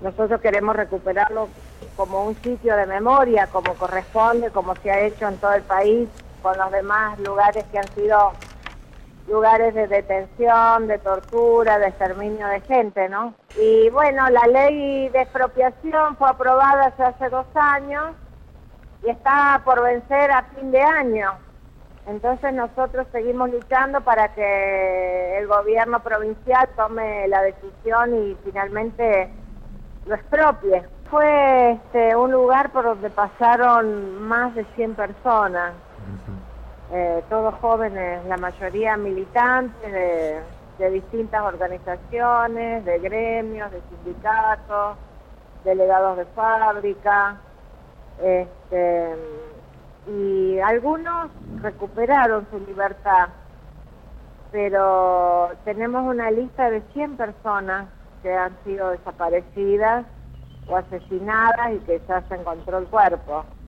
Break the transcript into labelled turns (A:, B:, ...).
A: Nosotros queremos recuperarlo como un sitio de memoria, como corresponde, como se ha hecho en todo el país, con los demás lugares que han sido lugares de detención, de tortura, de exterminio de gente, ¿no? Y bueno, la ley de expropiación fue aprobada hace, dos años y está por vencer a fin de año. Entonces nosotros seguimos luchando para que el gobierno provincial tome la decisión y finalmente lo expropie. Fue este, un lugar por donde pasaron más de 100 personas, eh, todos jóvenes, la mayoría militantes de, de distintas organizaciones, de gremios, de sindicatos, delegados de fábrica. Este, y algunos recuperaron su libertad, pero tenemos una lista de 100 personas que han sido desaparecidas o asesinadas y que ya se encontró el cuerpo.